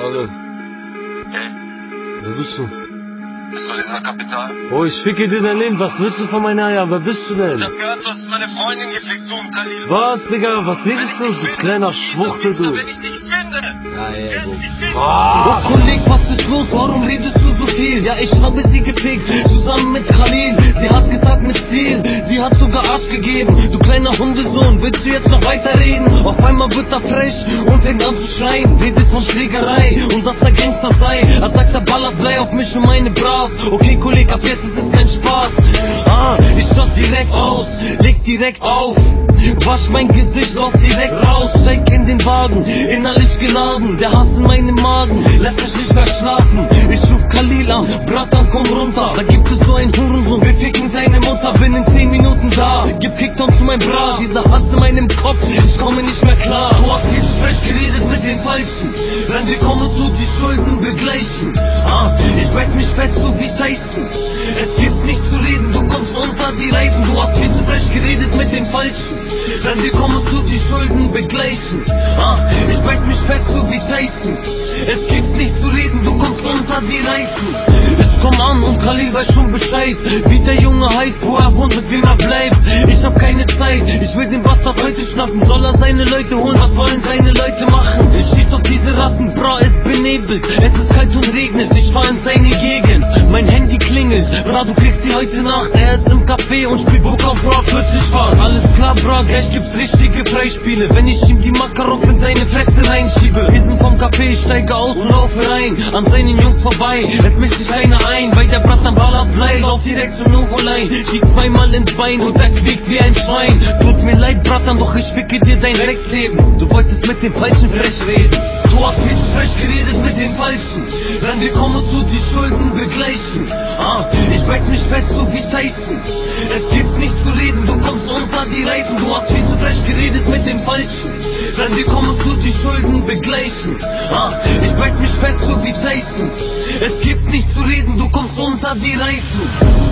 Hallo. Hey, Wer bist du? bist du dieser Kapital? Oh, ich ficke dir dein Leben. Was willst du von meinen Eiern? Wer bist du Ich denn? hab gehört, du hast meine Freundin gefickt, du und Khalil. Was, Digga? Was redest du? Du kleiner Schwuchtel, du. Wenn ich dich finde. Ja, ja, Wenn so. ich dich finde. Ah! Oh Kolleg, was ist los? Warum redest du so viel? Ja, ich habe sie gefickt, zusammen mit Khalil. Sie hat gesagt mit Stil, sie hat sogar Arsch gegeben. Du kleiner Hundesohn, willst du jetzt noch weiterreden? Einmal wird er frech und fängt an zu schreien. Redet von Schlägerei und dass er Gangster sei. Er sagt, er ballert Blei auf mich und meine Bras. Okay, Kolleg, ab jetzt ist es kein Spaß. Ah, ich schoss direkt aus, leg direkt auf. Wasch mein Gesicht, lass direkt raus, steig in den Wagen, innerlich geladen, der Hass in meinem Magen, lässt mich nicht mehr schlafen. Ich nicht mehr klar. Du hast zu frech geredet mit den Falschen, wenn wir kommen, du die Schulden begleichen. Ah, ich beiß mich fest, so wie Tyson. Es gibt nichts zu reden, du kommst unter die Reifen, du hast zu frech geredet mit den Falschen. Wenn wir kommen, du die Schulden begleichen. Ah, ich beiß mich fest, so wie Tyson. Es gibt nichts zu reden, du kommst unter die Reifen. Komm an und Khalil weiß schon Bescheid, wie der Junge heißt, wo er wohnt, mit wem er bleibt. Ich hab keine Zeit, ich will den Bastard heute schnappen. Soll er seine Leute holen, was wollen seine Leute machen? Ich schieß auf diese Ratten, bra, es benebelt. Es ist kalt und regnet, ich fahr in seine Gegend. Mein Handy klingelt, bra, du kriegst die heute Nacht. Er ist im Café und spielt Book auf Bra, 40 Watt. Alles klar, bra, gleich gibt's richtige Freispiele. Wenn ich ihm die Makarov in seine Fresse reinschiebe. Wir sind vom Café, ich steige aus und laufe rein. An seinen Jungs vorbei, es mischt sich keiner ein. Weil der Bratan ballert Blei, lauf direkt zum Novoline. Schieß zweimal ins Bein und er quiekt wie ein Schwein. Tut mir leid, Bratan, doch ich ficke dir dein Drecksleben. Du wolltest mit dem Falschen frech reden. Du hast viel zu frech geredet mit den Falschen. Wenn wir kommen, du die Schulden begleichen. Ah, ich beiß mich fest, so wie Tyson. Es gibt nichts zu reden, du kommst unter die Reifen. Du hast viel zu frech geredet mit den Falschen. Wenn wir kommen, du die Schulden begleichen. Ah, ich beiß mich fest, so wie Tyson. Es gibt nichts zu reden, du kommst unter die Reifen.